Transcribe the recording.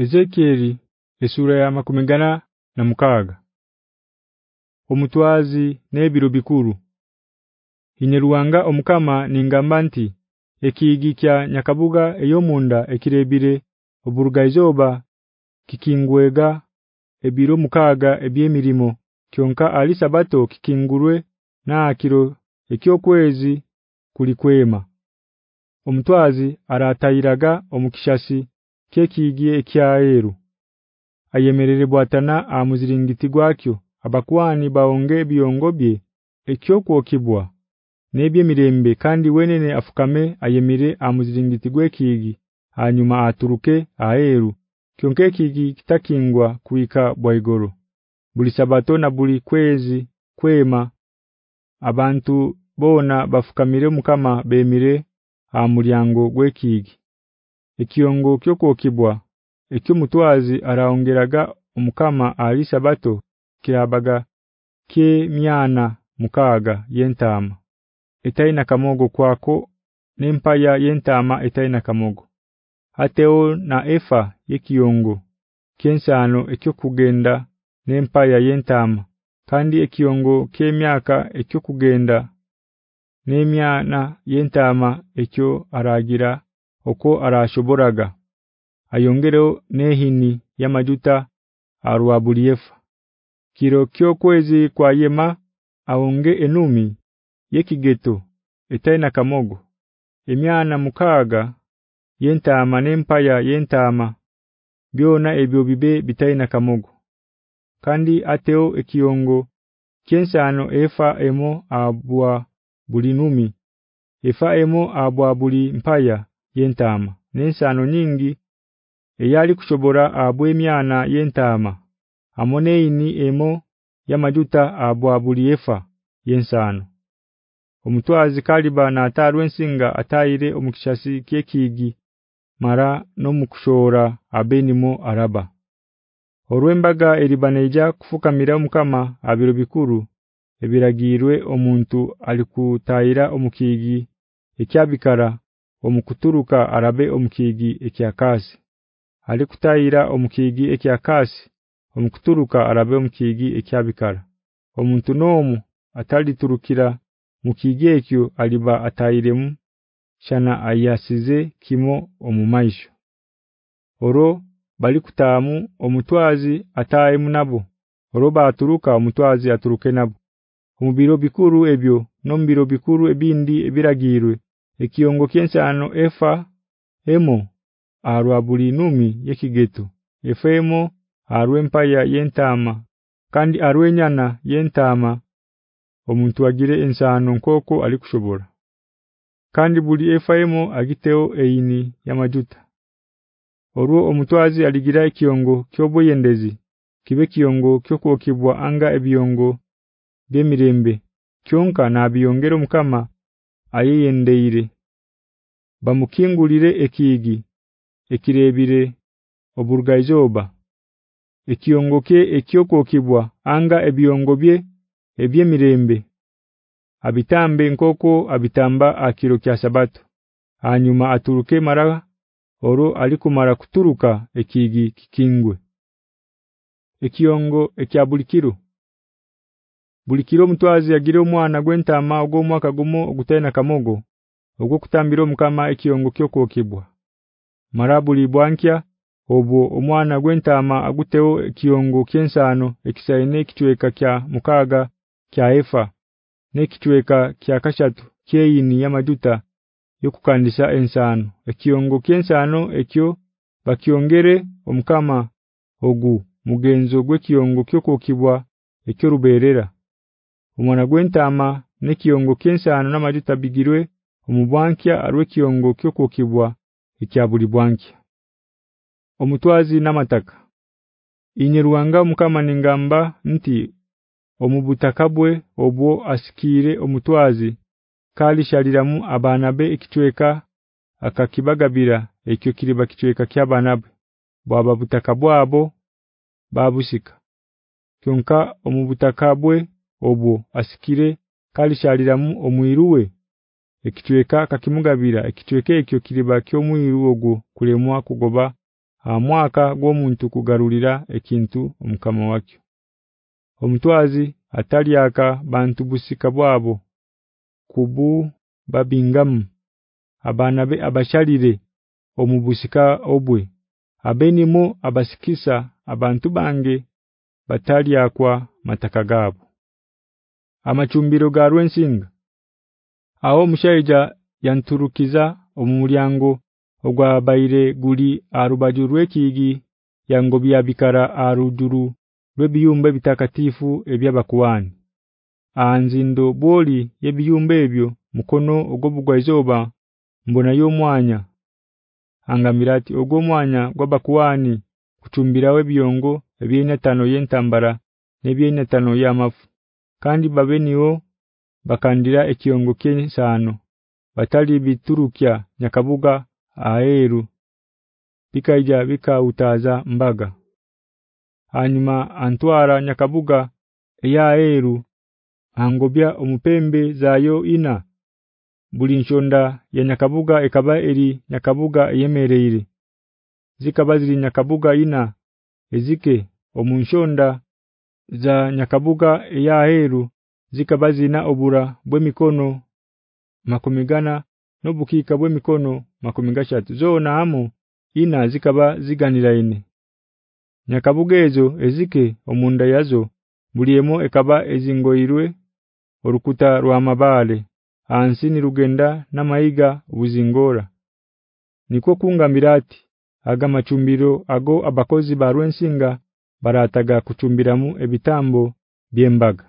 Ezekieri esura ya makumengana na mukaga omutwazi nebiro bikuru inyeruwanga omukama ningamba nti ekiigikya nyakabuga eyomunda ekirebire oburugayoba kikingwega ebiro mukaga ebyemirimo kyonka ali sabato kikingurwe na kiro ekyokwezi kulikwema omutwazi arataayiraga omukishasi kekigiye kyaeru ayemerere bwatana amuziringiti gwakyo abakwani baonge byongobye ekyokwokibwa nebye mirembe kandi wenene afukame ayemire amuziringiti gwekigi hanyuma aturuke aeru kyonke kigi kitakingwa kuika bwaigoro buli sabato na buli kwezi kwema abantu bona bafukamire mukama bemire ha mulyango gwekigi ekiongo kyokwokibwa ekyo mutwazi araongeraga omukama alisha bato kirabaga ke myana mukaga yentama etaina kamogo kwako nempaya yentama etaina kamogo ateo na efa yekiongo kensano ekyo kugenda nempaya yentama kandi ekiongo myaka ekyo kugenda n'emyana yentama ekyo aragira oko arashoboraga ayongereho nehini yamajuta arwabuliefa kiro kyokwezi kwa yema aonge enumi yekigeto etaina kamogo emyana mukaga yentama nempaya yentama byona ebyo bibe bitaina kamogo kandi ateo ekiongo kensano efa emo abwa bulinumi efa emo abwa bulimpaya yentama nensano nyingi eyali kushobora abwemyana yentama amoneini emo yamajuta abwabuliefa yensano omutwazi kaliba na atarwensinga atayire omukishasi kekigi mara no mukushora abenimo araba Orwembaga eribaneja kufuka miramu kama abiro bikuru ebiragirwe omuntu alikutayira omukigi ekyabikara omukuturuka arabe omukigi ekyakazi alikutayira omukigi ekyakazi omukuturuka arabe omukigi ekyabikara omuntu nomu atali turukira mukigi ekyo aliba atayiremu shana ayasize kimo omumaisho oro bali kutamu omutwazi atayimu nabo oroba aturuka omutwazi aturuke nabo omubiro bikuru ebyo nombiro bikuru ebindi ebiragirwe ekiyongo kyenchano efa emo arwabuli numi yekigeto efemo arwempaya yentama kandi arwenyana yentama omuntu agire ensano nkoko ali kushobora kandi buli efemo agiteo eini yamajuta oruo omutwazi aligira ekiyongo kyoboyendezi kibe kiyongo kyokwokibwa anga ebiyongo bemirembe kyonka na biyongero mukama ayeyendeire bamukingulire ekiigi ekirebire oburgajoba ekiongoke ekiyokokibwa anga ebiongobye ebyemirembe abitambe nkoko abitamba akiro kya sabato hanyuma aturuke mara oro alikumara kuturuka ekiigi kikingwe ekiongo ekyabulikiro Bulikiro mtwazi agire omwana gwentama ogw'omwaka gumo ogutaina kamogo ogwo kutambira omukama ekiyongo kyokokibwa Marabu bwankya obwo omwana gwentama aguteo ekiyongo kyensano ekisaine kitweka kya mukaga kya efa nekichweka kya kashatu ya yamajuta yokukandisha ensano ekiyongo kyensano ekyo bakiongere omukama ogu mugenzo gw'ekiyongo kyokokibwa ekyo ruberera omwana gwentama nekiyongo kensano namajita bigirwe omubwankya arwe kiyongo kyokukibwa ekyabuli bwankya omutwazi namataka inyeruwanga mukama ningamba nti omubutakabwe obwo asikire omutwazi kali shaliramu abanabe ikitweka akakibagabira ekyo kiriba kitweka kyabanabe bwababutakabwabo babusika kyonka omubutakabwe obwo asikire kalishaliramu omwiruwe ekitweka kakimugabira ekitweke ekyo kiriba kyomwiruwogo kulemwa kugoba amwaka gw'omuntu kugarulira ekintu omukama wakyo omutwazi atali aka bantu busika bwabo kubu babingamu abanabe abashalire omubusika obwe abenimo abasikisa abantu bange batali akwa matakagabo amachumbiro ga Rwensinga Aho mushaija yanturukiza omulyango ogwa bayire guli arubaju rwekigi yangobya bikara arujuru rwebiyumbe bitakatifu ebyabakuwani anzindo boli yebiyumbe ebyo mukono ogobugwa izoba mbona yo mwanya angamirati ogwo mwanya gwabakuwani kuchumbirawe byongo tano yentambara tano yamafu kandi babeniyo bakandira ekiongo kyenyisano batali biturukya nyakabuga aeru bikaija utaza mbaga hanyuma antwara nyakabuga ya eru angobya omupembe zayo ina buli nshonda ya nyakabuga ekaba eri nyakabuga yemereere zikaba ziri nyakabuga ina ezike omunshonda za nyakabuga ya heru na obura bw'emikono makomigana nobukika bw'emikono makomigashatu zona amu ina zikaba ziganira ine nyakabuga ezo ezike omunda yazo buliemo ekaba ezingoirwe orukuta rwa mabale ansi nirugenda maiga buzingora niko kungamirati ati aga machumbiro ago abakozi barwensinga barataga kucumbiramu ebitambo byembaga